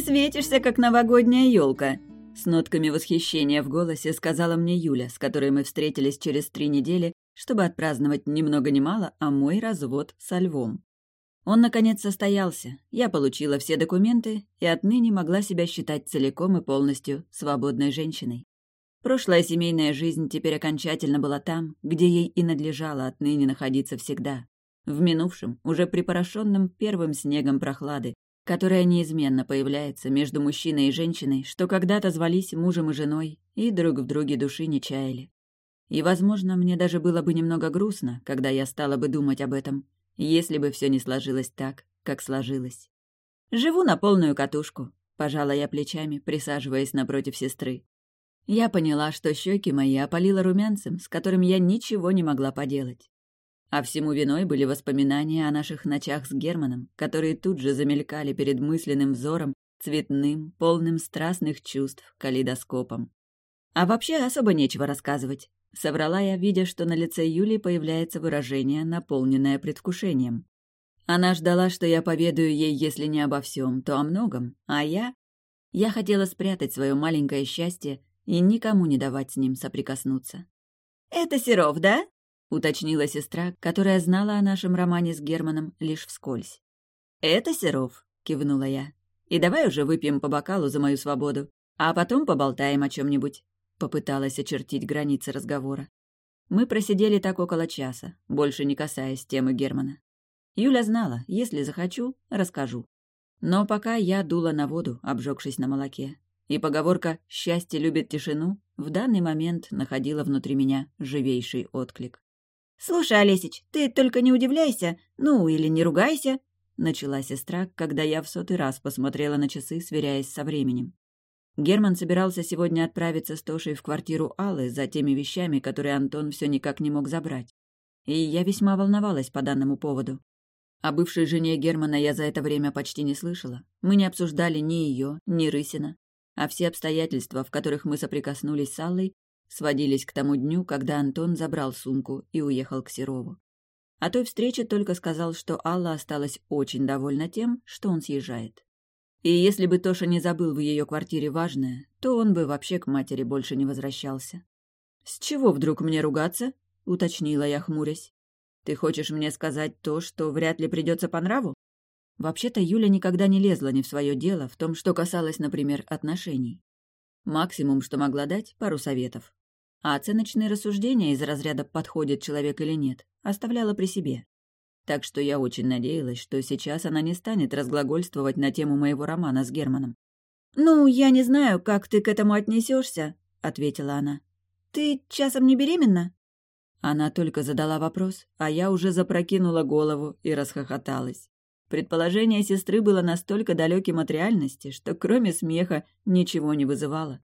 «Ты светишься, как новогодняя елка!» С нотками восхищения в голосе сказала мне Юля, с которой мы встретились через три недели, чтобы отпраздновать ни много ни мало, а мой развод со львом. Он, наконец, состоялся. Я получила все документы и отныне могла себя считать целиком и полностью свободной женщиной. Прошлая семейная жизнь теперь окончательно была там, где ей и надлежало отныне находиться всегда. В минувшем, уже припорошенном первым снегом прохлады, которая неизменно появляется между мужчиной и женщиной, что когда-то звались мужем и женой и друг в друге души не чаяли. И, возможно, мне даже было бы немного грустно, когда я стала бы думать об этом, если бы все не сложилось так, как сложилось. «Живу на полную катушку», — пожала я плечами, присаживаясь напротив сестры. Я поняла, что щеки мои опалило румянцем, с которым я ничего не могла поделать. А всему виной были воспоминания о наших ночах с Германом, которые тут же замелькали перед мысленным взором, цветным, полным страстных чувств, калейдоскопом. А вообще особо нечего рассказывать. Соврала я, видя, что на лице Юли появляется выражение, наполненное предвкушением. Она ждала, что я поведаю ей, если не обо всем, то о многом, а я... Я хотела спрятать свое маленькое счастье и никому не давать с ним соприкоснуться. «Это Серов, да?» — уточнила сестра, которая знала о нашем романе с Германом лишь вскользь. «Это Серов», — кивнула я. «И давай уже выпьем по бокалу за мою свободу, а потом поболтаем о чем-нибудь», — попыталась очертить границы разговора. Мы просидели так около часа, больше не касаясь темы Германа. Юля знала, если захочу, расскажу. Но пока я дула на воду, обжегшись на молоке, и поговорка «счастье любит тишину» в данный момент находила внутри меня живейший отклик. «Слушай, Олесич, ты только не удивляйся, ну или не ругайся», — начала сестра, когда я в сотый раз посмотрела на часы, сверяясь со временем. Герман собирался сегодня отправиться с Тошей в квартиру Аллы за теми вещами, которые Антон все никак не мог забрать. И я весьма волновалась по данному поводу. О бывшей жене Германа я за это время почти не слышала. Мы не обсуждали ни ее, ни Рысина. А все обстоятельства, в которых мы соприкоснулись с Аллой, сводились к тому дню, когда Антон забрал сумку и уехал к Серову. О той встрече только сказал, что Алла осталась очень довольна тем, что он съезжает. И если бы Тоша не забыл в ее квартире важное, то он бы вообще к матери больше не возвращался. «С чего вдруг мне ругаться?» — уточнила я, хмурясь. «Ты хочешь мне сказать то, что вряд ли придется по нраву?» Вообще-то Юля никогда не лезла не в свое дело в том, что касалось, например, отношений. Максимум, что могла дать, пару советов а оценочные рассуждения из разряда «подходит человек или нет» оставляла при себе. Так что я очень надеялась, что сейчас она не станет разглагольствовать на тему моего романа с Германом. «Ну, я не знаю, как ты к этому отнесешься, ответила она. «Ты часом не беременна?» Она только задала вопрос, а я уже запрокинула голову и расхохоталась. Предположение сестры было настолько далеким от реальности, что кроме смеха ничего не вызывало.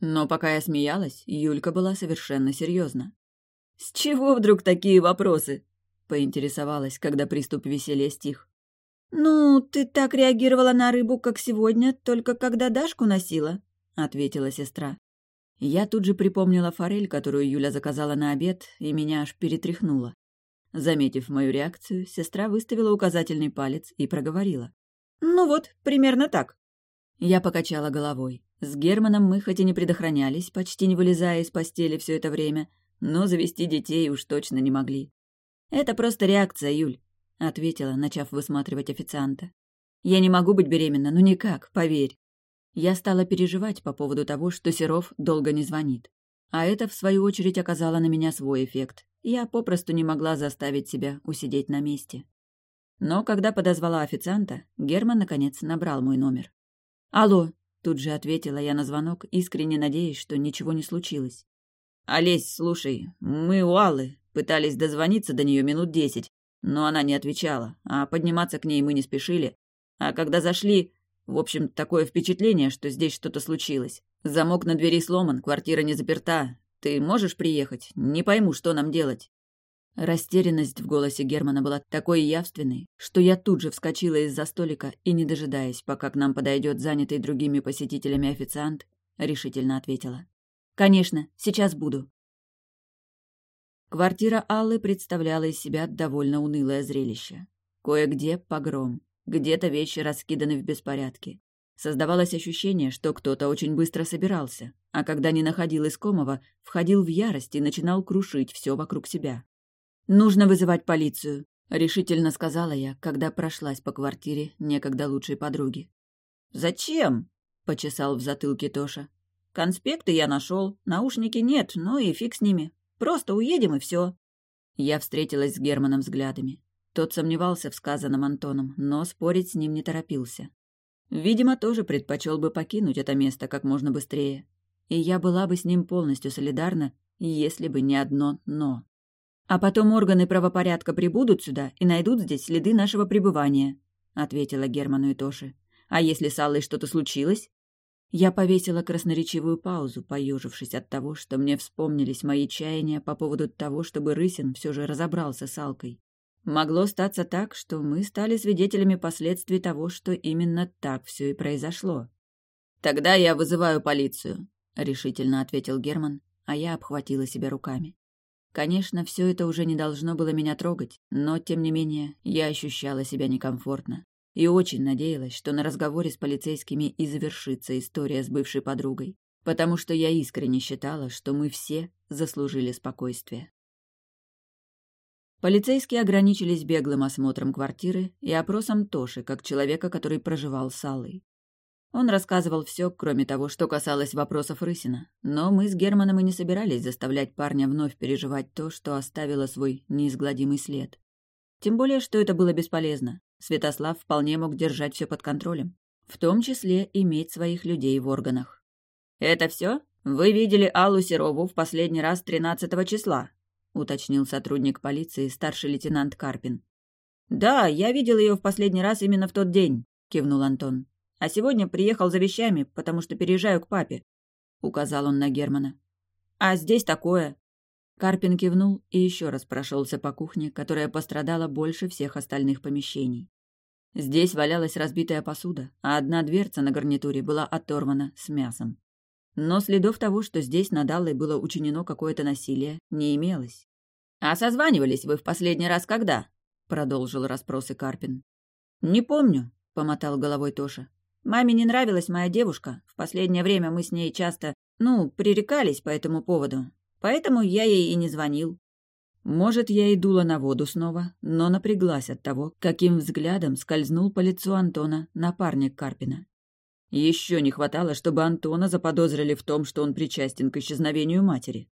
Но пока я смеялась, Юлька была совершенно серьезна. «С чего вдруг такие вопросы?» — поинтересовалась, когда приступ веселья стих. «Ну, ты так реагировала на рыбу, как сегодня, только когда Дашку носила», — ответила сестра. Я тут же припомнила форель, которую Юля заказала на обед, и меня аж перетряхнуло. Заметив мою реакцию, сестра выставила указательный палец и проговорила. «Ну вот, примерно так». Я покачала головой. С Германом мы хоть и не предохранялись, почти не вылезая из постели все это время, но завести детей уж точно не могли. «Это просто реакция, Юль», — ответила, начав высматривать официанта. «Я не могу быть беременна, ну никак, поверь». Я стала переживать по поводу того, что Серов долго не звонит. А это, в свою очередь, оказало на меня свой эффект. Я попросту не могла заставить себя усидеть на месте. Но когда подозвала официанта, Герман, наконец, набрал мой номер. «Алло, Тут же ответила я на звонок, искренне надеясь, что ничего не случилось. «Олесь, слушай, мы у Аллы пытались дозвониться до нее минут десять, но она не отвечала, а подниматься к ней мы не спешили. А когда зашли, в общем, такое впечатление, что здесь что-то случилось. Замок на двери сломан, квартира не заперта. Ты можешь приехать? Не пойму, что нам делать». Растерянность в голосе Германа была такой явственной, что я тут же вскочила из-за столика и, не дожидаясь, пока к нам подойдет занятый другими посетителями официант, решительно ответила. «Конечно, сейчас буду». Квартира Аллы представляла из себя довольно унылое зрелище. Кое-где погром, где-то вещи раскиданы в беспорядке. Создавалось ощущение, что кто-то очень быстро собирался, а когда не находил искомого, входил в ярость и начинал крушить все вокруг себя. «Нужно вызывать полицию», — решительно сказала я, когда прошлась по квартире некогда лучшей подруги. «Зачем?» — почесал в затылке Тоша. «Конспекты я нашел, наушники нет, ну и фиг с ними. Просто уедем и все. Я встретилась с Германом взглядами. Тот сомневался в сказанном Антоном, но спорить с ним не торопился. Видимо, тоже предпочел бы покинуть это место как можно быстрее. И я была бы с ним полностью солидарна, если бы не одно «но». «А потом органы правопорядка прибудут сюда и найдут здесь следы нашего пребывания», — ответила Герману и Тоше. «А если с Аллой что-то случилось?» Я повесила красноречивую паузу, поежившись от того, что мне вспомнились мои чаяния по поводу того, чтобы Рысин все же разобрался с Алкой. Могло статься так, что мы стали свидетелями последствий того, что именно так все и произошло. «Тогда я вызываю полицию», — решительно ответил Герман, а я обхватила себя руками. Конечно, все это уже не должно было меня трогать, но, тем не менее, я ощущала себя некомфортно и очень надеялась, что на разговоре с полицейскими и завершится история с бывшей подругой, потому что я искренне считала, что мы все заслужили спокойствие. Полицейские ограничились беглым осмотром квартиры и опросом Тоши, как человека, который проживал с Аллой. Он рассказывал все, кроме того, что касалось вопросов Рысина, но мы с Германом и не собирались заставлять парня вновь переживать то, что оставило свой неизгладимый след. Тем более, что это было бесполезно. Святослав вполне мог держать все под контролем, в том числе иметь своих людей в органах. «Это все? Вы видели Аллу Серову в последний раз 13 числа?» — уточнил сотрудник полиции, старший лейтенант Карпин. «Да, я видел ее в последний раз именно в тот день», — кивнул Антон. «А сегодня приехал за вещами, потому что переезжаю к папе», — указал он на Германа. «А здесь такое». Карпин кивнул и еще раз прошелся по кухне, которая пострадала больше всех остальных помещений. Здесь валялась разбитая посуда, а одна дверца на гарнитуре была оторвана с мясом. Но следов того, что здесь над Аллой было учинено какое-то насилие, не имелось. «А созванивались вы в последний раз когда?» — продолжил расспросы Карпин. «Не помню», — помотал головой Тоша. «Маме не нравилась моя девушка. В последнее время мы с ней часто, ну, пререкались по этому поводу. Поэтому я ей и не звонил. Может, я и дула на воду снова, но напряглась от того, каким взглядом скользнул по лицу Антона напарник Карпина. Еще не хватало, чтобы Антона заподозрили в том, что он причастен к исчезновению матери.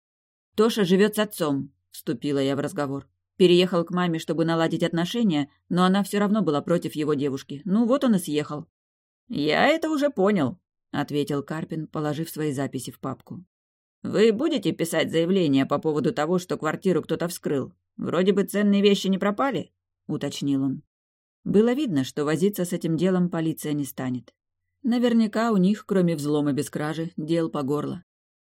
«Тоша живет с отцом», — вступила я в разговор. Переехал к маме, чтобы наладить отношения, но она все равно была против его девушки. Ну вот он и съехал. «Я это уже понял», — ответил Карпин, положив свои записи в папку. «Вы будете писать заявление по поводу того, что квартиру кто-то вскрыл? Вроде бы ценные вещи не пропали?» — уточнил он. Было видно, что возиться с этим делом полиция не станет. Наверняка у них, кроме взлома без кражи, дел по горло.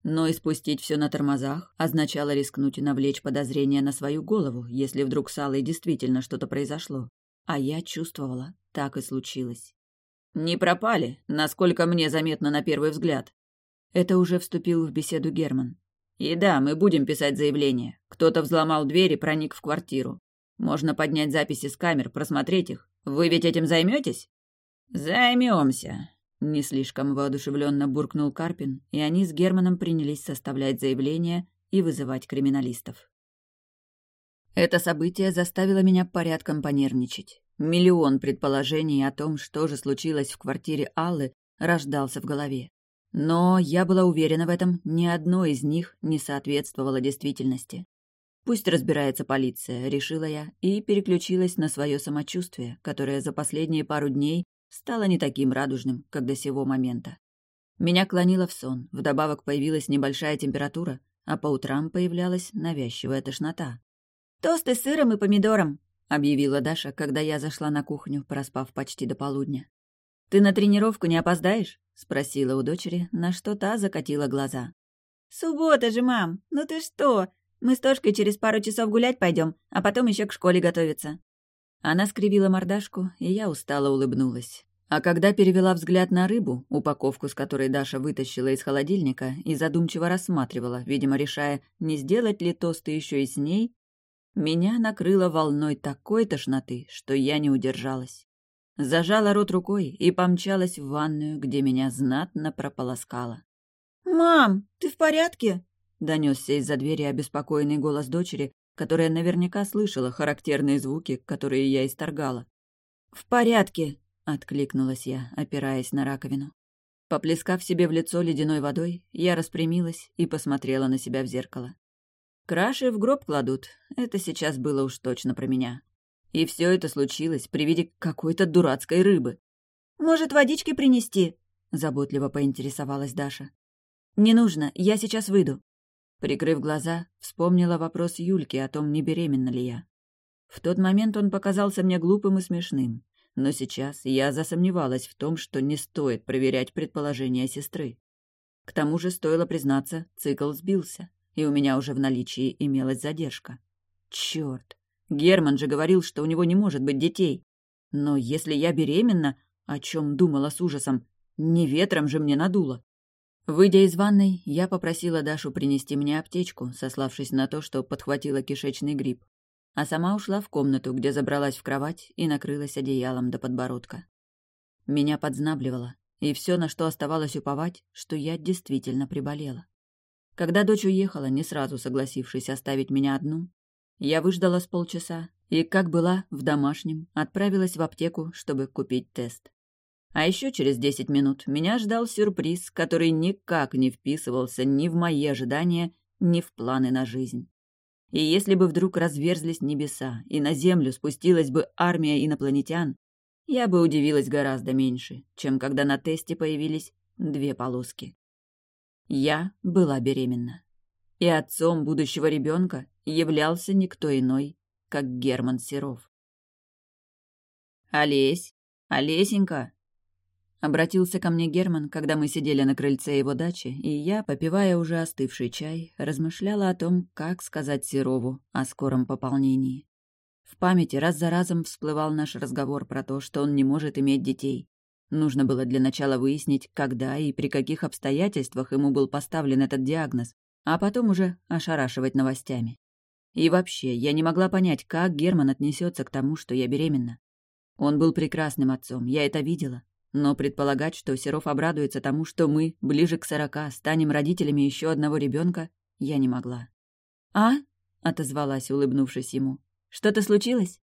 Но и спустить все на тормозах означало рискнуть и навлечь подозрения на свою голову, если вдруг с Аллой действительно что-то произошло. А я чувствовала, так и случилось. «Не пропали, насколько мне заметно на первый взгляд», это уже вступил в беседу Герман. «И да, мы будем писать заявление. Кто-то взломал дверь и проник в квартиру. Можно поднять записи с камер, просмотреть их. Вы ведь этим займетесь?» «Займемся», — не слишком воодушевленно буркнул Карпин, и они с Германом принялись составлять заявление и вызывать криминалистов. Это событие заставило меня порядком понервничать. Миллион предположений о том, что же случилось в квартире Аллы, рождался в голове. Но я была уверена в этом, ни одно из них не соответствовало действительности. Пусть разбирается полиция, решила я, и переключилась на свое самочувствие, которое за последние пару дней стало не таким радужным, как до сего момента. Меня клонило в сон, вдобавок появилась небольшая температура, а по утрам появлялась навязчивая тошнота. «Тосты с сыром и помидором», — объявила Даша, когда я зашла на кухню, проспав почти до полудня. «Ты на тренировку не опоздаешь?» — спросила у дочери, на что та закатила глаза. «Суббота же, мам! Ну ты что? Мы с Тошкой через пару часов гулять пойдем, а потом еще к школе готовиться». Она скривила мордашку, и я устало улыбнулась. А когда перевела взгляд на рыбу, упаковку с которой Даша вытащила из холодильника и задумчиво рассматривала, видимо, решая, не сделать ли тосты еще и с ней, меня накрыло волной такой тошноты, что я не удержалась. Зажала рот рукой и помчалась в ванную, где меня знатно прополоскала. «Мам, ты в порядке?» — донесся из-за двери обеспокоенный голос дочери, которая наверняка слышала характерные звуки, которые я исторгала. «В порядке», — откликнулась я, опираясь на раковину. Поплескав себе в лицо ледяной водой, я распрямилась и посмотрела на себя в зеркало. Краши в гроб кладут, это сейчас было уж точно про меня. И все это случилось при виде какой-то дурацкой рыбы. «Может, водички принести?» — заботливо поинтересовалась Даша. «Не нужно, я сейчас выйду». Прикрыв глаза, вспомнила вопрос Юльки о том, не беременна ли я. В тот момент он показался мне глупым и смешным, но сейчас я засомневалась в том, что не стоит проверять предположения сестры. К тому же, стоило признаться, цикл сбился, и у меня уже в наличии имелась задержка. Черт! Герман же говорил, что у него не может быть детей. Но если я беременна, о чем думала с ужасом, не ветром же мне надуло. Выйдя из ванной, я попросила Дашу принести мне аптечку, сославшись на то, что подхватила кишечный грипп. А сама ушла в комнату, где забралась в кровать и накрылась одеялом до подбородка. Меня подзнабливало, и все, на что оставалось уповать, что я действительно приболела. Когда дочь уехала, не сразу согласившись оставить меня одну, я выждала с полчаса и, как была, в домашнем, отправилась в аптеку, чтобы купить тест. А еще через десять минут меня ждал сюрприз, который никак не вписывался ни в мои ожидания, ни в планы на жизнь. И если бы вдруг разверзлись небеса, и на Землю спустилась бы армия инопланетян, я бы удивилась гораздо меньше, чем когда на тесте появились две полоски. Я была беременна. И отцом будущего ребенка являлся никто иной, как Герман Серов. «Олесь! Олесенька!» Обратился ко мне Герман, когда мы сидели на крыльце его дачи, и я, попивая уже остывший чай, размышляла о том, как сказать Серову о скором пополнении. В памяти раз за разом всплывал наш разговор про то, что он не может иметь детей. Нужно было для начала выяснить, когда и при каких обстоятельствах ему был поставлен этот диагноз, а потом уже ошарашивать новостями. И вообще, я не могла понять, как Герман отнесется к тому, что я беременна. Он был прекрасным отцом, я это видела, но предполагать, что Серов обрадуется тому, что мы, ближе к сорока, станем родителями еще одного ребенка, я не могла. «А?» — отозвалась, улыбнувшись ему. «Что-то случилось?»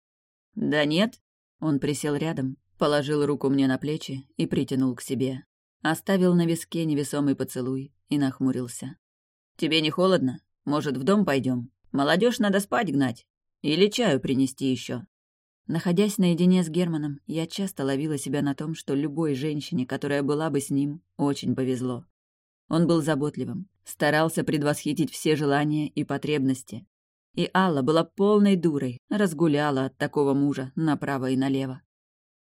«Да нет». Он присел рядом, положил руку мне на плечи и притянул к себе. Оставил на виске невесомый поцелуй и нахмурился. «Тебе не холодно? Может, в дом пойдем? Молодежь надо спать гнать. Или чаю принести еще. Находясь наедине с Германом, я часто ловила себя на том, что любой женщине, которая была бы с ним, очень повезло. Он был заботливым, старался предвосхитить все желания и потребности. И Алла была полной дурой, разгуляла от такого мужа направо и налево.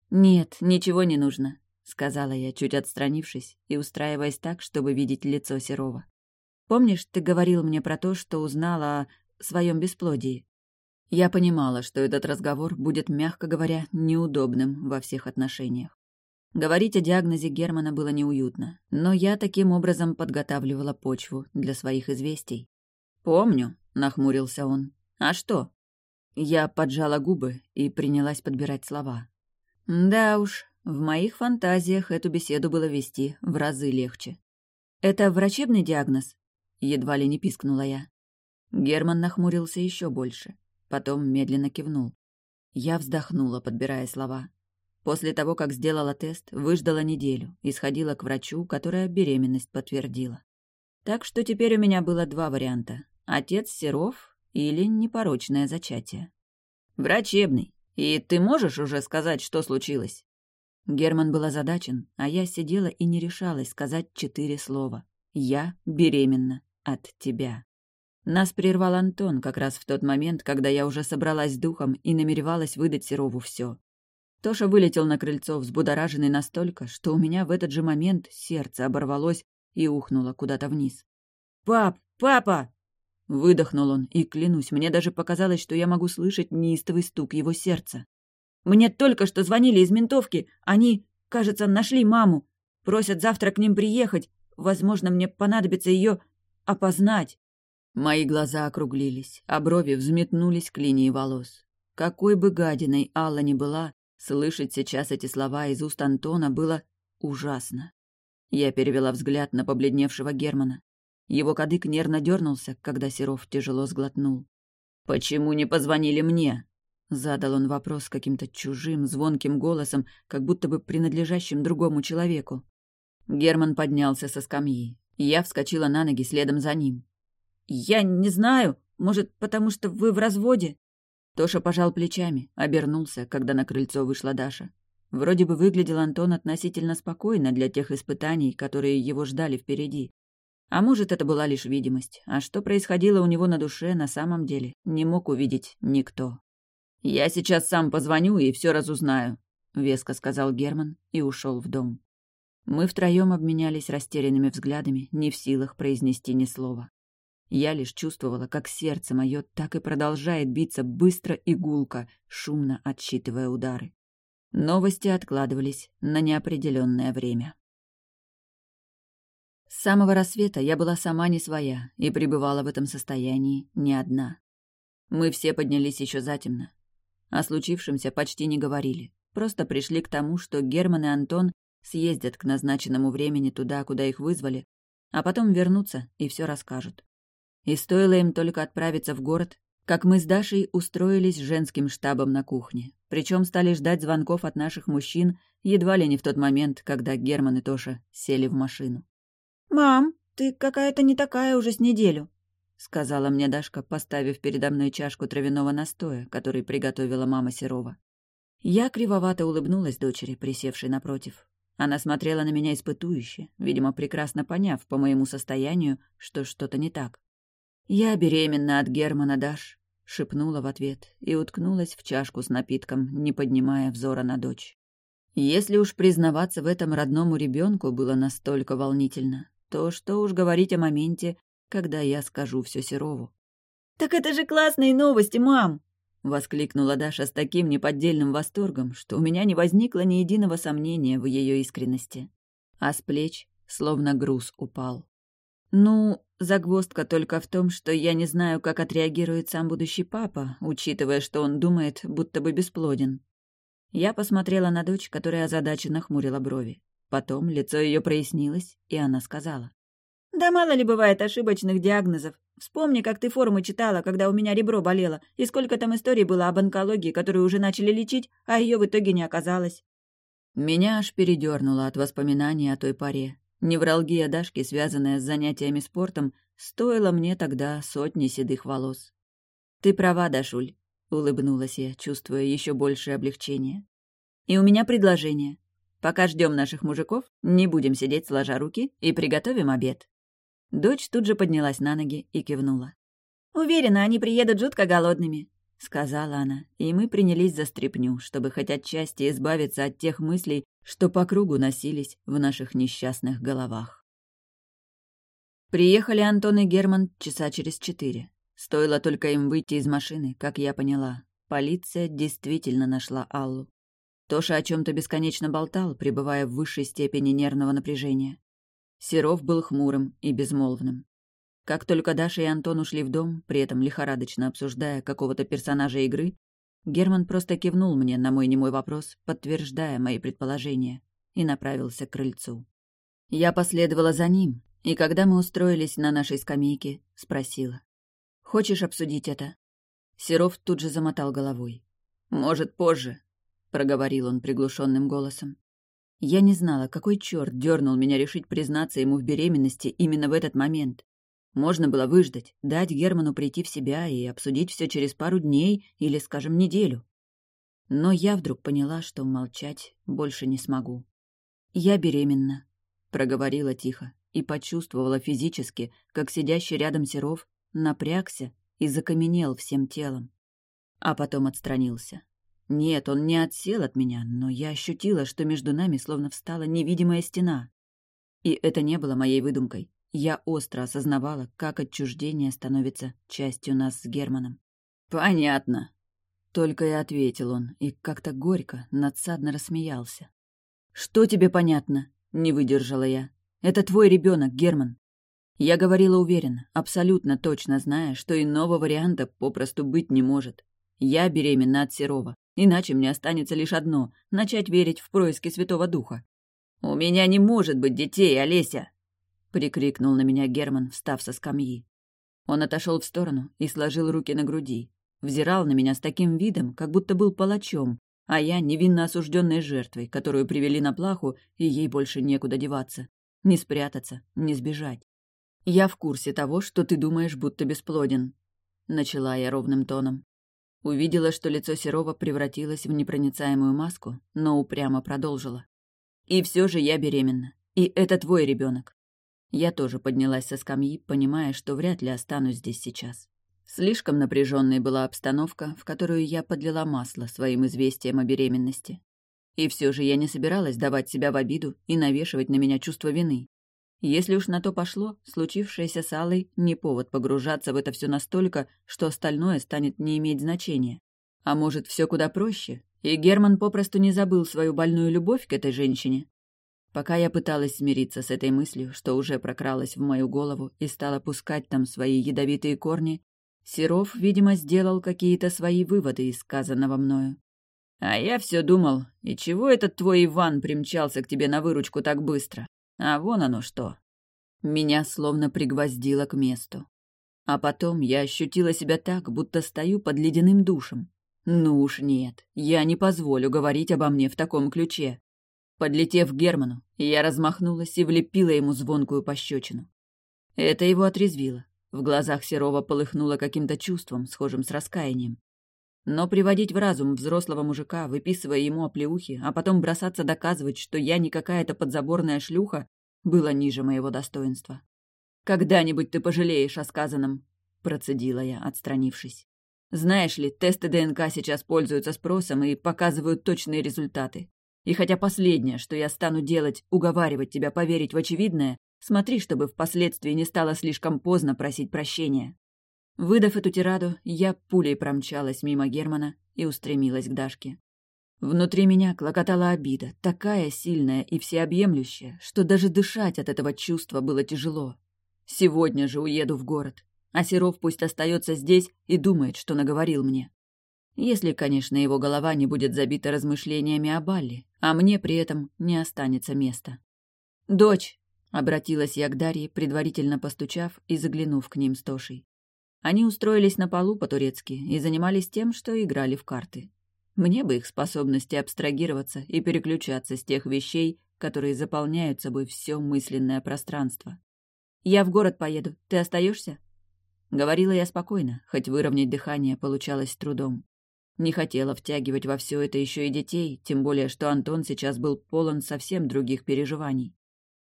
«Нет, ничего не нужно», — сказала я, чуть отстранившись и устраиваясь так, чтобы видеть лицо Серова. «Помнишь, ты говорил мне про то, что узнала о своем бесплодии?» Я понимала, что этот разговор будет, мягко говоря, неудобным во всех отношениях. Говорить о диагнозе Германа было неуютно, но я таким образом подготавливала почву для своих известий. «Помню», — нахмурился он. «А что?» Я поджала губы и принялась подбирать слова. Да уж, в моих фантазиях эту беседу было вести в разы легче. «Это врачебный диагноз?» — едва ли не пискнула я. Герман нахмурился еще больше. Потом медленно кивнул. Я вздохнула, подбирая слова. После того, как сделала тест, выждала неделю и сходила к врачу, которая беременность подтвердила. Так что теперь у меня было два варианта. Отец Серов или непорочное зачатие. «Врачебный. И ты можешь уже сказать, что случилось?» Герман был озадачен, а я сидела и не решалась сказать четыре слова. «Я беременна от тебя». Нас прервал Антон как раз в тот момент, когда я уже собралась духом и намеревалась выдать Серову все. Тоша вылетел на крыльцо, взбудораженный настолько, что у меня в этот же момент сердце оборвалось и ухнуло куда-то вниз. «Пап! Папа!» Выдохнул он, и, клянусь, мне даже показалось, что я могу слышать неистовый стук его сердца. «Мне только что звонили из ментовки. Они, кажется, нашли маму. Просят завтра к ним приехать. Возможно, мне понадобится ее опознать». Мои глаза округлились, а брови взметнулись к линии волос. Какой бы гадиной Алла ни была, Слышать сейчас эти слова из уст Антона было ужасно. Я перевела взгляд на побледневшего Германа. Его кадык нервно дернулся, когда Серов тяжело сглотнул. «Почему не позвонили мне?» Задал он вопрос каким-то чужим, звонким голосом, как будто бы принадлежащим другому человеку. Герман поднялся со скамьи. Я вскочила на ноги следом за ним. «Я не знаю. Может, потому что вы в разводе?» Тоша пожал плечами, обернулся, когда на крыльцо вышла Даша. Вроде бы выглядел Антон относительно спокойно для тех испытаний, которые его ждали впереди. А может, это была лишь видимость, а что происходило у него на душе на самом деле, не мог увидеть никто. «Я сейчас сам позвоню и все разузнаю», — веско сказал Герман и ушел в дом. Мы втроем обменялись растерянными взглядами, не в силах произнести ни слова. Я лишь чувствовала, как сердце мое так и продолжает биться быстро и гулко, шумно отсчитывая удары. Новости откладывались на неопределенное время. С самого рассвета я была сама не своя и пребывала в этом состоянии не одна. Мы все поднялись еще затемно, о случившемся почти не говорили. Просто пришли к тому, что Герман и Антон съездят к назначенному времени туда, куда их вызвали, а потом вернутся и все расскажут. И стоило им только отправиться в город, как мы с Дашей устроились женским штабом на кухне. Причем стали ждать звонков от наших мужчин едва ли не в тот момент, когда Герман и Тоша сели в машину. «Мам, ты какая-то не такая уже с неделю», — сказала мне Дашка, поставив передо мной чашку травяного настоя, который приготовила мама Серова. Я кривовато улыбнулась дочери, присевшей напротив. Она смотрела на меня испытующе, видимо, прекрасно поняв по моему состоянию, что что-то не так. «Я беременна от Германа, Даш», — шепнула в ответ и уткнулась в чашку с напитком, не поднимая взора на дочь. Если уж признаваться в этом родному ребенку было настолько волнительно, то что уж говорить о моменте, когда я скажу все Серову. «Так это же классные новости, мам!» — воскликнула Даша с таким неподдельным восторгом, что у меня не возникло ни единого сомнения в ее искренности. А с плеч словно груз упал. Ну, загвоздка только в том, что я не знаю, как отреагирует сам будущий папа, учитывая, что он думает, будто бы бесплоден. Я посмотрела на дочь, которая озадаченно хмурила брови. Потом лицо ее прояснилось, и она сказала. Да мало ли бывает ошибочных диагнозов. Вспомни, как ты форму читала, когда у меня ребро болело, и сколько там историй было об онкологии, которую уже начали лечить, а ее в итоге не оказалось. Меня аж передернуло от воспоминаний о той паре. Невралгия Дашки, связанная с занятиями спортом, стоила мне тогда сотни седых волос. «Ты права, Дашуль», — улыбнулась я, чувствуя еще большее облегчение. «И у меня предложение. Пока ждем наших мужиков, не будем сидеть сложа руки и приготовим обед». Дочь тут же поднялась на ноги и кивнула. «Уверена, они приедут жутко голодными», — сказала она, и мы принялись за стряпню, чтобы хоть отчасти избавиться от тех мыслей, что по кругу носились в наших несчастных головах. Приехали Антон и Герман часа через четыре. Стоило только им выйти из машины, как я поняла. Полиция действительно нашла Аллу. Тоша о чем то бесконечно болтал, пребывая в высшей степени нервного напряжения. Серов был хмурым и безмолвным. Как только Даша и Антон ушли в дом, при этом лихорадочно обсуждая какого-то персонажа игры, Герман просто кивнул мне на мой немой вопрос, подтверждая мои предположения, и направился к крыльцу. Я последовала за ним, и когда мы устроились на нашей скамейке, спросила. «Хочешь обсудить это?» Серов тут же замотал головой. «Может, позже», — проговорил он приглушенным голосом. Я не знала, какой черт дернул меня решить признаться ему в беременности именно в этот момент. Можно было выждать, дать Герману прийти в себя и обсудить все через пару дней или, скажем, неделю. Но я вдруг поняла, что молчать больше не смогу. «Я беременна», — проговорила тихо и почувствовала физически, как сидящий рядом Серов напрягся и закаменел всем телом. А потом отстранился. Нет, он не отсел от меня, но я ощутила, что между нами словно встала невидимая стена. И это не было моей выдумкой. Я остро осознавала, как отчуждение становится частью нас с Германом. «Понятно», — только и ответил он, и как-то горько, надсадно рассмеялся. «Что тебе понятно?» — не выдержала я. «Это твой ребенок, Герман». Я говорила уверенно, абсолютно точно зная, что иного варианта попросту быть не может. Я беременна от Серова. Иначе мне останется лишь одно — начать верить в происки Святого Духа. «У меня не может быть детей, Олеся!» — прикрикнул на меня Герман, встав со скамьи. Он отошел в сторону и сложил руки на груди. Взирал на меня с таким видом, как будто был палачом, а я невинно осужденной жертвой, которую привели на плаху, и ей больше некуда деваться. Не спрятаться, не сбежать. «Я в курсе того, что ты думаешь, будто бесплоден», — начала я ровным тоном. Увидела, что лицо Серова превратилось в непроницаемую маску, но упрямо продолжила. «И все же я беременна. И это твой ребенок. Я тоже поднялась со скамьи, понимая, что вряд ли останусь здесь сейчас. Слишком напряженной была обстановка, в которую я подлила масло своим известием о беременности. И все же я не собиралась давать себя в обиду и навешивать на меня чувство вины. Если уж на то пошло, случившееся с Аллой не повод погружаться в это все настолько, что остальное станет не иметь значения. А может, все куда проще, и Герман попросту не забыл свою больную любовь к этой женщине? Пока я пыталась смириться с этой мыслью, что уже прокралась в мою голову и стала пускать там свои ядовитые корни, Серов, видимо, сделал какие-то свои выводы из сказанного мною. «А я все думал, и чего этот твой Иван примчался к тебе на выручку так быстро? А вон оно что!» Меня словно пригвоздило к месту. А потом я ощутила себя так, будто стою под ледяным душем. Ну уж нет, я не позволю говорить обо мне в таком ключе. Подлетев к Герману, я размахнулась и влепила ему звонкую пощечину. Это его отрезвило. В глазах Серова полыхнуло каким-то чувством, схожим с раскаянием. Но приводить в разум взрослого мужика, выписывая ему оплеухи, а потом бросаться доказывать, что я не какая-то подзаборная шлюха, было ниже моего достоинства. «Когда-нибудь ты пожалеешь о сказанном», — процедила я, отстранившись. «Знаешь ли, тесты ДНК сейчас пользуются спросом и показывают точные результаты. И хотя последнее, что я стану делать, уговаривать тебя поверить в очевидное, Смотри, чтобы впоследствии не стало слишком поздно просить прощения. Выдав эту тираду, я пулей промчалась мимо Германа и устремилась к Дашке. Внутри меня клокотала обида, такая сильная и всеобъемлющая, что даже дышать от этого чувства было тяжело. Сегодня же уеду в город, а Серов пусть остается здесь и думает, что наговорил мне. Если, конечно, его голова не будет забита размышлениями о Балле, а мне при этом не останется места. «Дочь!» Обратилась я к Дарье, предварительно постучав и заглянув к ним с Тошей. Они устроились на полу по-турецки и занимались тем, что играли в карты. Мне бы их способности абстрагироваться и переключаться с тех вещей, которые заполняют собой все мысленное пространство. «Я в город поеду. Ты остаешься? Говорила я спокойно, хоть выровнять дыхание получалось трудом. Не хотела втягивать во все это еще и детей, тем более, что Антон сейчас был полон совсем других переживаний.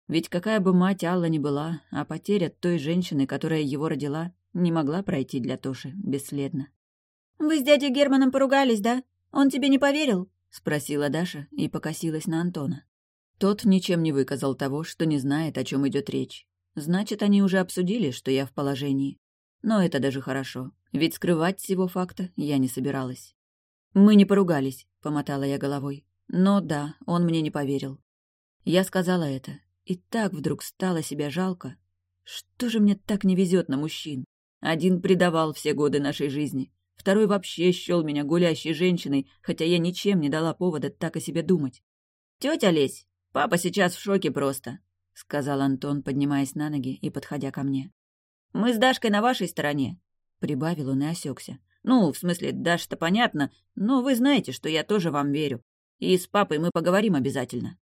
Ведь какая бы мать Алла ни была, а потеря той женщины, которая его родила, не могла пройти для Тоши бесследно. «Вы с дядей Германом поругались, да? Он тебе не поверил?» — спросила Даша и покосилась на Антона. Тот ничем не выказал того, что не знает, о чем идет речь. Значит, они уже обсудили, что я в положении. Но это даже хорошо, ведь скрывать всего факта я не собиралась. «Мы не поругались», — помотала я головой. «Но да, он мне не поверил. Я сказала это, и так вдруг стало себя жалко. Что же мне так не везет на мужчин? Один предавал все годы нашей жизни, второй вообще счел меня гулящей женщиной, хотя я ничем не дала повода так о себе думать. «Тетя Лесь, папа сейчас в шоке просто», — сказал Антон, поднимаясь на ноги и подходя ко мне. «Мы с Дашкой на вашей стороне», — прибавил он и осекся. «Ну, в смысле, Даша-то понятно, но вы знаете, что я тоже вам верю. И с папой мы поговорим обязательно».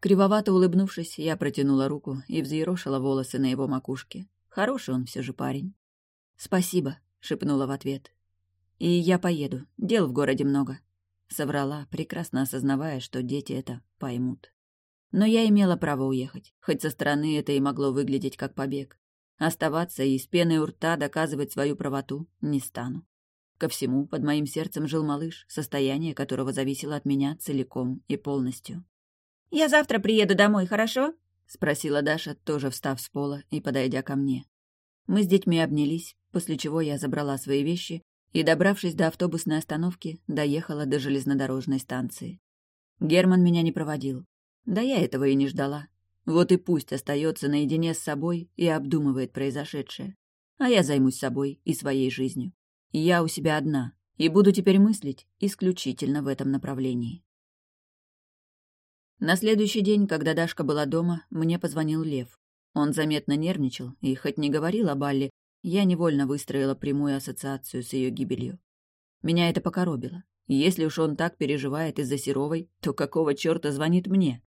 Кривовато улыбнувшись, я протянула руку и взъерошила волосы на его макушке. Хороший он все же парень. «Спасибо», — шепнула в ответ. «И я поеду. Дел в городе много», — соврала, прекрасно осознавая, что дети это поймут. Но я имела право уехать, хоть со стороны это и могло выглядеть как побег. Оставаться и с пеной у рта доказывать свою правоту не стану. Ко всему, под моим сердцем жил малыш, состояние которого зависело от меня целиком и полностью. «Я завтра приеду домой, хорошо?» — спросила Даша, тоже встав с пола и подойдя ко мне. Мы с детьми обнялись, после чего я забрала свои вещи и, добравшись до автобусной остановки, доехала до железнодорожной станции. Герман меня не проводил. Да я этого и не ждала. Вот и пусть остается наедине с собой и обдумывает произошедшее. А я займусь собой и своей жизнью. Я у себя одна, И буду теперь мыслить исключительно в этом направлении. На следующий день, когда Дашка была дома, мне позвонил Лев. Он заметно нервничал, и хоть не говорил о Балле, я невольно выстроила прямую ассоциацию с ее гибелью. Меня это покоробило. Если уж он так переживает из-за Серовой, то какого черта звонит мне?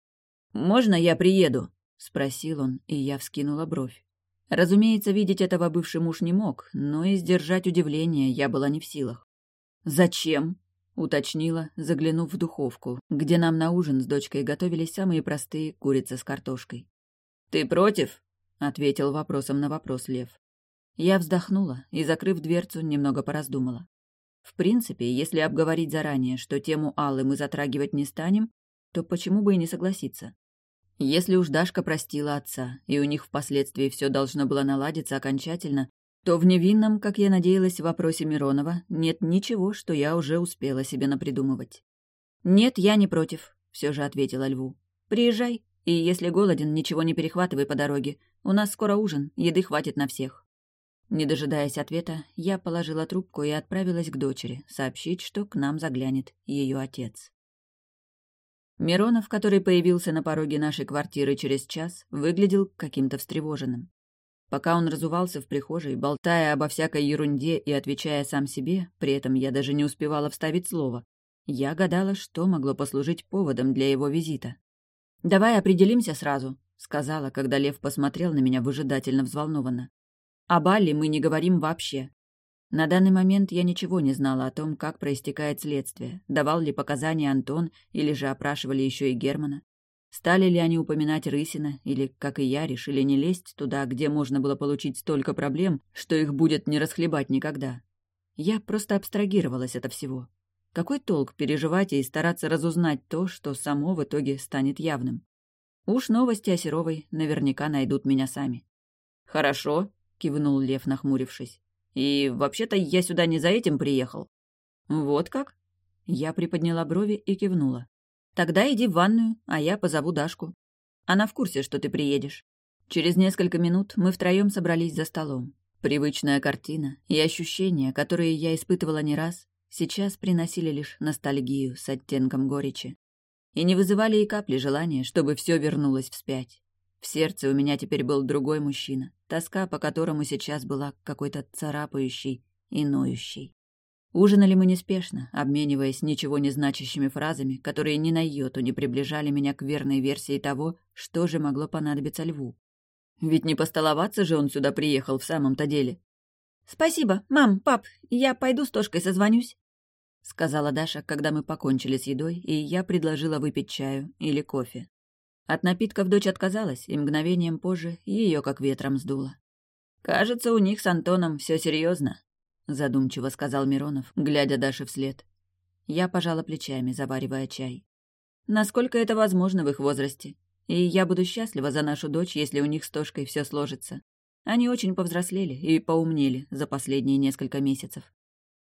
«Можно я приеду?» — спросил он, и я вскинула бровь. Разумеется, видеть этого бывший муж не мог, но и сдержать удивление я была не в силах. «Зачем?» — уточнила, заглянув в духовку, где нам на ужин с дочкой готовились самые простые курицы с картошкой. «Ты против?» — ответил вопросом на вопрос Лев. Я вздохнула и, закрыв дверцу, немного пораздумала. В принципе, если обговорить заранее, что тему Аллы мы затрагивать не станем, то почему бы и не согласиться? Если уж Дашка простила отца, и у них впоследствии все должно было наладиться окончательно, то в невинном, как я надеялась, вопросе Миронова нет ничего, что я уже успела себе напридумывать. «Нет, я не против», — все же ответила Льву. «Приезжай, и если голоден, ничего не перехватывай по дороге. У нас скоро ужин, еды хватит на всех». Не дожидаясь ответа, я положила трубку и отправилась к дочери, сообщить, что к нам заглянет ее отец. Миронов, который появился на пороге нашей квартиры через час, выглядел каким-то встревоженным. Пока он разувался в прихожей, болтая обо всякой ерунде и отвечая сам себе, при этом я даже не успевала вставить слово, я гадала, что могло послужить поводом для его визита. «Давай определимся сразу», — сказала, когда Лев посмотрел на меня выжидательно взволнованно. «О Балле мы не говорим вообще. На данный момент я ничего не знала о том, как проистекает следствие, давал ли показания Антон или же опрашивали еще и Германа. Стали ли они упоминать Рысина, или, как и я, решили не лезть туда, где можно было получить столько проблем, что их будет не расхлебать никогда. Я просто абстрагировалась от всего. Какой толк переживать и стараться разузнать то, что само в итоге станет явным? Уж новости о Серовой наверняка найдут меня сами. «Хорошо», — кивнул Лев, нахмурившись. И вообще-то я сюда не за этим приехал. Вот как? Я приподняла брови и кивнула. Тогда иди в ванную, а я позову Дашку. Она в курсе, что ты приедешь. Через несколько минут мы втроем собрались за столом. Привычная картина и ощущения, которые я испытывала не раз, сейчас приносили лишь ностальгию с оттенком горечи. И не вызывали и капли желания, чтобы все вернулось вспять. В сердце у меня теперь был другой мужчина, тоска по которому сейчас была какой-то царапающей и ноющей. Ужинали мы неспешно, обмениваясь ничего не значащими фразами, которые ни на йоту не приближали меня к верной версии того, что же могло понадобиться льву. Ведь не постоловаться же он сюда приехал в самом-то деле. «Спасибо, мам, пап, я пойду с Тошкой созвонюсь», — сказала Даша, когда мы покончили с едой, и я предложила выпить чаю или кофе. От напитков дочь отказалась, и мгновением позже ее как ветром сдуло. «Кажется, у них с Антоном все серьезно, задумчиво сказал Миронов, глядя Даше вслед. Я пожала плечами, заваривая чай. Насколько это возможно в их возрасте? И я буду счастлива за нашу дочь, если у них с Тошкой все сложится. Они очень повзрослели и поумнели за последние несколько месяцев.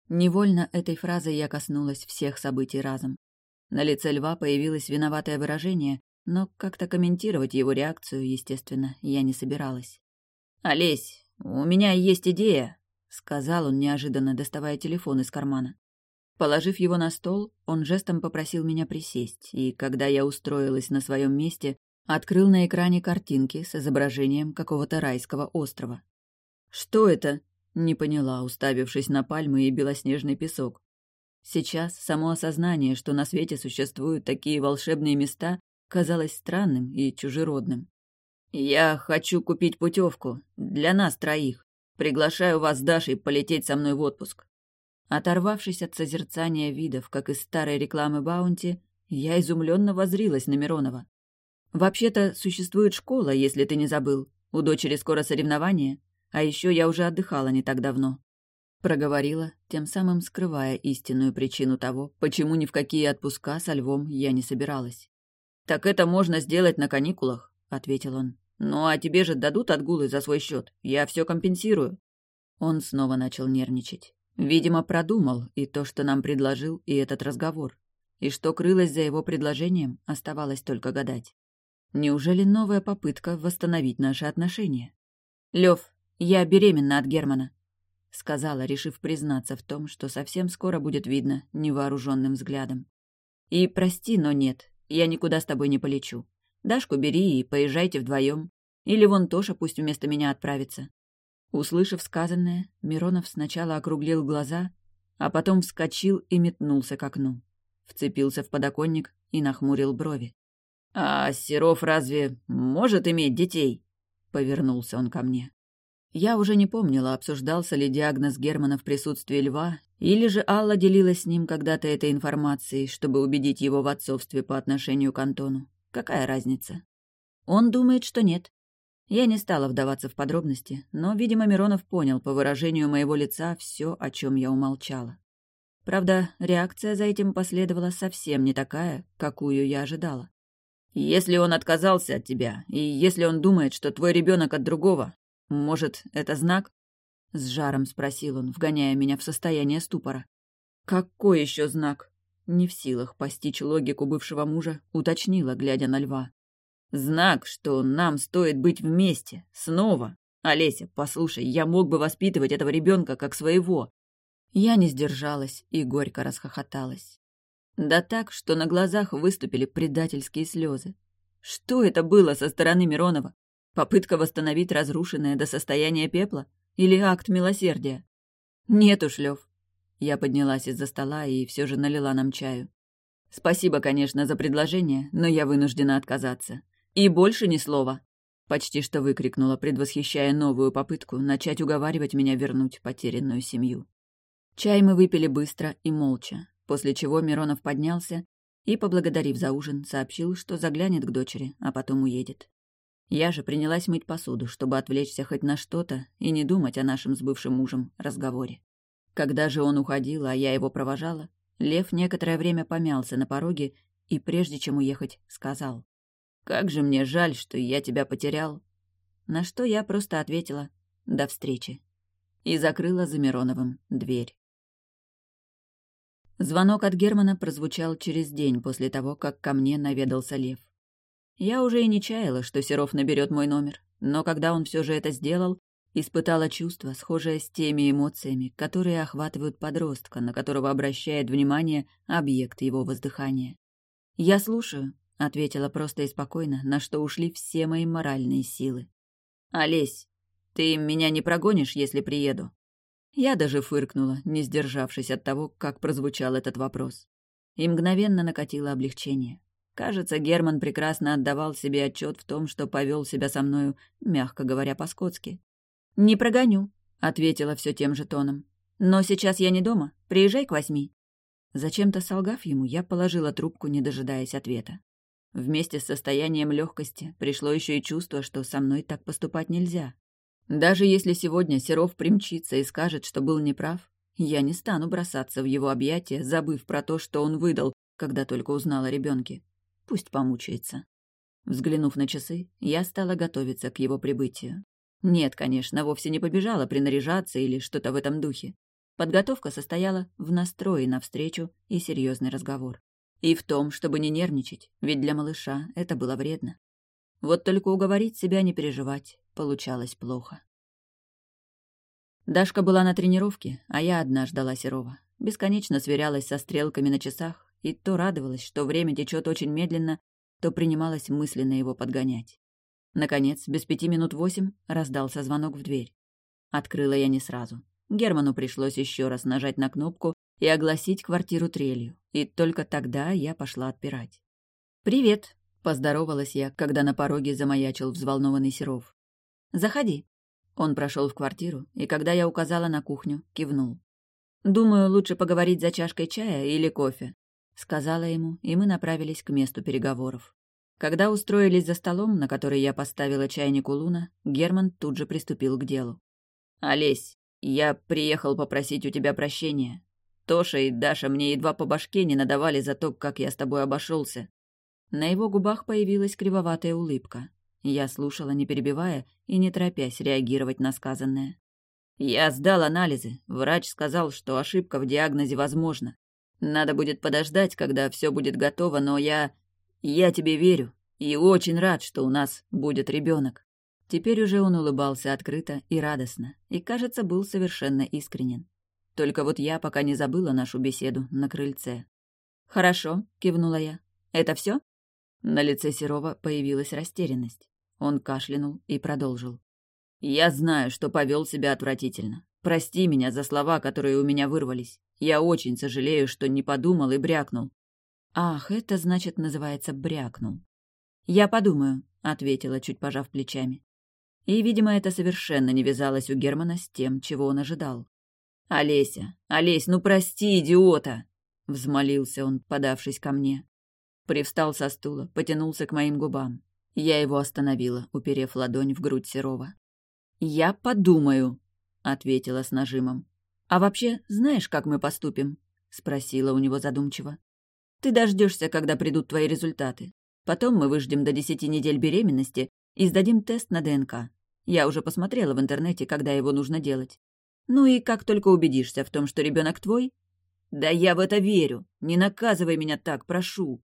Невольно этой фразой я коснулась всех событий разом. На лице льва появилось виноватое выражение, но как-то комментировать его реакцию, естественно, я не собиралась. «Олесь, у меня есть идея», — сказал он неожиданно, доставая телефон из кармана. Положив его на стол, он жестом попросил меня присесть, и когда я устроилась на своем месте, открыл на экране картинки с изображением какого-то райского острова. «Что это?» — не поняла, уставившись на пальмы и белоснежный песок. Сейчас само осознание, что на свете существуют такие волшебные места, казалось странным и чужеродным. «Я хочу купить путевку. Для нас троих. Приглашаю вас с Дашей полететь со мной в отпуск». Оторвавшись от созерцания видов, как из старой рекламы Баунти, я изумленно возрилась на Миронова. «Вообще-то существует школа, если ты не забыл. У дочери скоро соревнования, а еще я уже отдыхала не так давно». Проговорила, тем самым скрывая истинную причину того, почему ни в какие отпуска со львом я не собиралась. «Так это можно сделать на каникулах», — ответил он. «Ну а тебе же дадут отгулы за свой счет. Я все компенсирую». Он снова начал нервничать. Видимо, продумал и то, что нам предложил, и этот разговор. И что крылось за его предложением, оставалось только гадать. Неужели новая попытка восстановить наши отношения? «Лев, я беременна от Германа», — сказала, решив признаться в том, что совсем скоро будет видно невооруженным взглядом. «И прости, но нет, я никуда с тобой не полечу. Дашку бери и поезжайте вдвоем. Или вон Тоша пусть вместо меня отправится». Услышав сказанное, Миронов сначала округлил глаза, а потом вскочил и метнулся к окну. Вцепился в подоконник и нахмурил брови. «А Серов разве может иметь детей?» — повернулся он ко мне. Я уже не помнила, обсуждался ли диагноз Германа в присутствии льва, или же Алла делилась с ним когда-то этой информацией, чтобы убедить его в отцовстве по отношению к Антону. Какая разница? Он думает, что нет. Я не стала вдаваться в подробности, но, видимо, Миронов понял по выражению моего лица все, о чем я умолчала. Правда, реакция за этим последовала совсем не такая, какую я ожидала. «Если он отказался от тебя, и если он думает, что твой ребенок от другого, может, это знак?» С жаром спросил он, вгоняя меня в состояние ступора. «Какой еще знак?» Не в силах постичь логику бывшего мужа, уточнила, глядя на льва. «Знак, что нам стоит быть вместе, снова. Олеся, послушай, я мог бы воспитывать этого ребенка как своего». Я не сдержалась и горько расхохоталась. Да так, что на глазах выступили предательские слезы. Что это было со стороны Миронова? Попытка восстановить разрушенное до состояния пепла? Или акт милосердия? Нет уж, Лев. Я поднялась из-за стола и все же налила нам чаю. Спасибо, конечно, за предложение, но я вынуждена отказаться. И больше ни слова. Почти что выкрикнула, предвосхищая новую попытку начать уговаривать меня вернуть потерянную семью. Чай мы выпили быстро и молча, после чего Миронов поднялся и, поблагодарив за ужин, сообщил, что заглянет к дочери, а потом уедет. Я же принялась мыть посуду, чтобы отвлечься хоть на что-то и не думать о нашем с бывшим мужем разговоре. Когда же он уходил, а я его провожала, Лев некоторое время помялся на пороге и, прежде чем уехать, сказал. «Как же мне жаль, что я тебя потерял». На что я просто ответила «До встречи» и закрыла за Мироновым дверь. Звонок от Германа прозвучал через день после того, как ко мне наведался Лев. Я уже и не чаяла, что Серов наберет мой номер, но когда он все же это сделал, испытала чувство, схожее с теми эмоциями, которые охватывают подростка, на которого обращает внимание объект его воздыхания. «Я слушаю», — ответила просто и спокойно, на что ушли все мои моральные силы. «Олесь, ты меня не прогонишь, если приеду?» Я даже фыркнула, не сдержавшись от того, как прозвучал этот вопрос. И мгновенно накатило облегчение. Кажется, Герман прекрасно отдавал себе отчет в том, что повел себя со мною, мягко говоря, по-скотски. «Не прогоню», — ответила все тем же тоном. «Но сейчас я не дома. Приезжай к восьми». Зачем-то солгав ему, я положила трубку, не дожидаясь ответа. Вместе с состоянием легкости пришло еще и чувство, что со мной так поступать нельзя. Даже если сегодня Серов примчится и скажет, что был неправ, я не стану бросаться в его объятия, забыв про то, что он выдал, когда только узнала о ребенке. Пусть помучается. Взглянув на часы, я стала готовиться к его прибытию. Нет, конечно, вовсе не побежала принаряжаться или что-то в этом духе. Подготовка состояла в настрое на встречу и серьезный разговор. И в том, чтобы не нервничать, ведь для малыша это было вредно. Вот только уговорить себя не переживать получалось плохо. Дашка была на тренировке, а я одна ждала Серова. Бесконечно сверялась со стрелками на часах, и то радовалась, что время течет очень медленно, то принималась мысленно его подгонять. Наконец, без пяти минут восемь раздался звонок в дверь. Открыла я не сразу. Герману пришлось еще раз нажать на кнопку и огласить квартиру трелью, и только тогда я пошла отпирать. «Привет», — поздоровалась я, когда на пороге замаячил взволнованный Серов. «Заходи». Он прошел в квартиру, и когда я указала на кухню, кивнул. «Думаю, лучше поговорить за чашкой чая или кофе. — сказала ему, и мы направились к месту переговоров. Когда устроились за столом, на который я поставила чайник у Луна, Герман тут же приступил к делу. «Олесь, я приехал попросить у тебя прощения. Тоша и Даша мне едва по башке не надавали за то, как я с тобой обошелся. На его губах появилась кривоватая улыбка. Я слушала, не перебивая и не торопясь реагировать на сказанное. «Я сдал анализы. Врач сказал, что ошибка в диагнозе возможна. Надо будет подождать, когда все будет готово, но я... Я тебе верю и очень рад, что у нас будет ребенок. Теперь уже он улыбался открыто и радостно, и, кажется, был совершенно искренен. Только вот я пока не забыла нашу беседу на крыльце. «Хорошо», — кивнула я. «Это все? На лице Серова появилась растерянность. Он кашлянул и продолжил. «Я знаю, что повел себя отвратительно. Прости меня за слова, которые у меня вырвались. Я очень сожалею, что не подумал и брякнул». «Ах, это значит называется брякнул». «Я подумаю», — ответила, чуть пожав плечами. И, видимо, это совершенно не вязалось у Германа с тем, чего он ожидал. «Олеся, Олесь, ну прости, идиота!» — взмолился он, подавшись ко мне. Привстал со стула, потянулся к моим губам. Я его остановила, уперев ладонь в грудь Серова. «Я подумаю», — ответила с нажимом. «А вообще, знаешь, как мы поступим?» — спросила у него задумчиво. «Ты дождешься, когда придут твои результаты. Потом мы выждем до десяти недель беременности и сдадим тест на ДНК. Я уже посмотрела в интернете, когда его нужно делать. Ну и как только убедишься в том, что ребенок твой... Да я в это верю. Не наказывай меня так, прошу.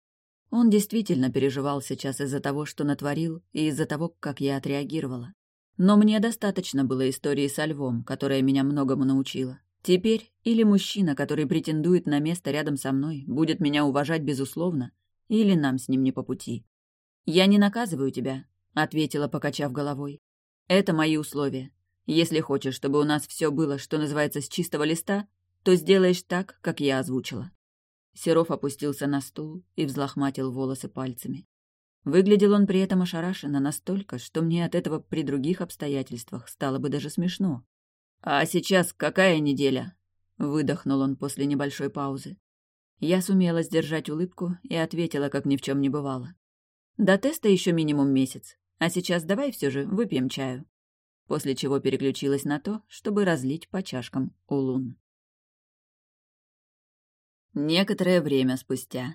Он действительно переживал сейчас из-за того, что натворил, и из-за того, как я отреагировала. Но мне достаточно было истории со львом, которая меня многому научила. Теперь или мужчина, который претендует на место рядом со мной, будет меня уважать безусловно, или нам с ним не по пути. «Я не наказываю тебя», — ответила, покачав головой. «Это мои условия. Если хочешь, чтобы у нас все было, что называется, с чистого листа, то сделаешь так, как я озвучила». Серов опустился на стул и взлохматил волосы пальцами. Выглядел он при этом ошарашенно настолько, что мне от этого при других обстоятельствах стало бы даже смешно. «А сейчас какая неделя?» — выдохнул он после небольшой паузы. Я сумела сдержать улыбку и ответила, как ни в чем не бывало. «До теста еще минимум месяц, а сейчас давай все же выпьем чаю» после чего переключилась на то, чтобы разлить по чашкам улун. Некоторое время спустя.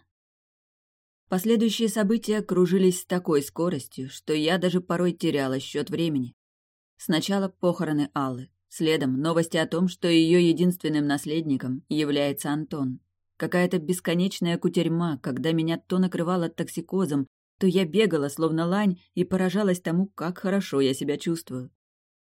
Последующие события кружились с такой скоростью, что я даже порой теряла счет времени. Сначала похороны Аллы, следом новости о том, что ее единственным наследником является Антон. Какая-то бесконечная кутерьма, когда меня то накрывало токсикозом, то я бегала, словно лань, и поражалась тому, как хорошо я себя чувствую.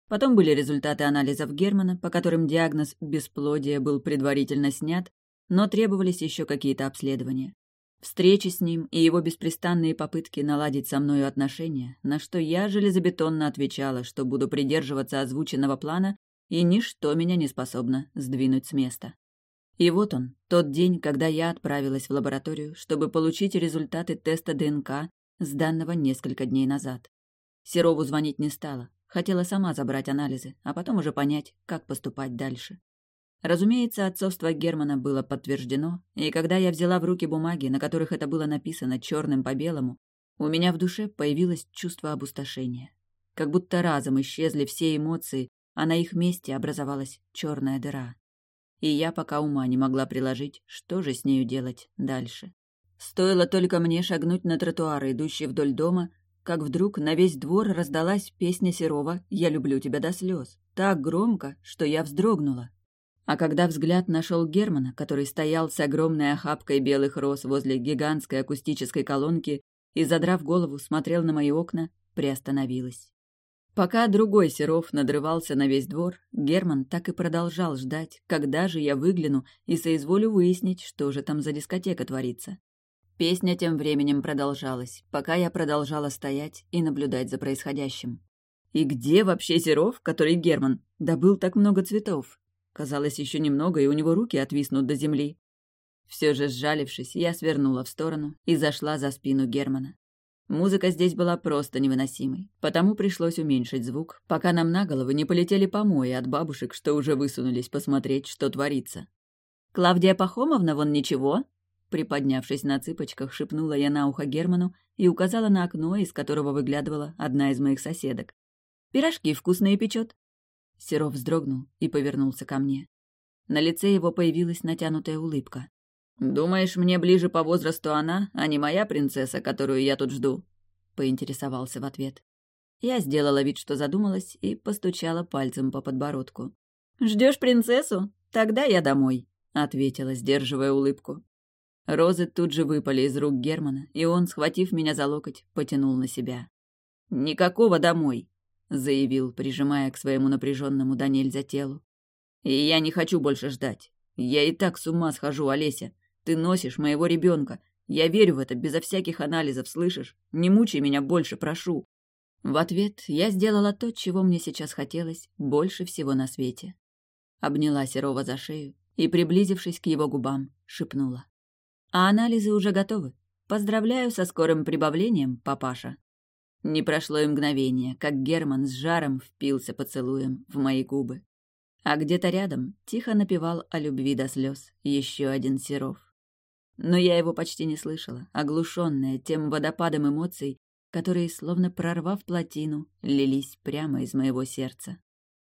Потом были результаты анализов Германа, по которым диагноз бесплодия был предварительно снят, но требовались еще какие-то обследования. Встречи с ним и его беспрестанные попытки наладить со мною отношения, на что я железобетонно отвечала, что буду придерживаться озвученного плана, и ничто меня не способно сдвинуть с места. И вот он, тот день, когда я отправилась в лабораторию, чтобы получить результаты теста ДНК, сданного несколько дней назад. Серову звонить не стала, Хотела сама забрать анализы, а потом уже понять, как поступать дальше. Разумеется, отцовство Германа было подтверждено, и когда я взяла в руки бумаги, на которых это было написано черным по белому, у меня в душе появилось чувство опустошения. Как будто разом исчезли все эмоции, а на их месте образовалась черная дыра. И я пока ума не могла приложить, что же с нею делать дальше. Стоило только мне шагнуть на тротуар, идущий вдоль дома, как вдруг на весь двор раздалась песня Серова «Я люблю тебя до слез», так громко, что я вздрогнула. А когда взгляд нашел Германа, который стоял с огромной охапкой белых роз возле гигантской акустической колонки и, задрав голову, смотрел на мои окна, приостановилась. Пока другой Серов надрывался на весь двор, Герман так и продолжал ждать, когда же я выгляну и соизволю выяснить, что же там за дискотека творится. Песня тем временем продолжалась, пока я продолжала стоять и наблюдать за происходящим. И где вообще Серов, который Герман, добыл так много цветов? Казалось, еще немного, и у него руки отвиснут до земли. Все же, сжалившись, я свернула в сторону и зашла за спину Германа. Музыка здесь была просто невыносимой, потому пришлось уменьшить звук, пока нам на головы не полетели помои от бабушек, что уже высунулись посмотреть, что творится. «Клавдия Пахомовна вон ничего?» Приподнявшись на цыпочках, шепнула я на ухо Герману и указала на окно, из которого выглядывала одна из моих соседок. «Пирожки вкусные печет». Серов вздрогнул и повернулся ко мне. На лице его появилась натянутая улыбка. «Думаешь, мне ближе по возрасту она, а не моя принцесса, которую я тут жду?» — поинтересовался в ответ. Я сделала вид, что задумалась, и постучала пальцем по подбородку. «Ждешь принцессу? Тогда я домой», — ответила, сдерживая улыбку. Розы тут же выпали из рук Германа, и он, схватив меня за локоть, потянул на себя. «Никакого домой!» — заявил, прижимая к своему напряженному до нельзя телу. «И я не хочу больше ждать. Я и так с ума схожу, Олеся. Ты носишь моего ребенка. Я верю в это безо всяких анализов, слышишь? Не мучай меня больше, прошу». В ответ я сделала то, чего мне сейчас хотелось больше всего на свете. Обняла Серова за шею и, приблизившись к его губам, шепнула. «А анализы уже готовы. Поздравляю со скорым прибавлением, папаша». Не прошло и мгновение, как Герман с жаром впился поцелуем в мои губы. А где-то рядом тихо напевал о любви до слез еще один Серов. Но я его почти не слышала, оглушенная тем водопадом эмоций, которые, словно прорвав плотину, лились прямо из моего сердца.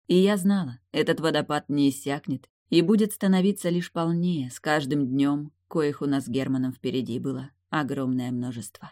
И я знала, этот водопад не иссякнет и будет становиться лишь полнее с каждым днем, коих у нас с Германом впереди было огромное множество.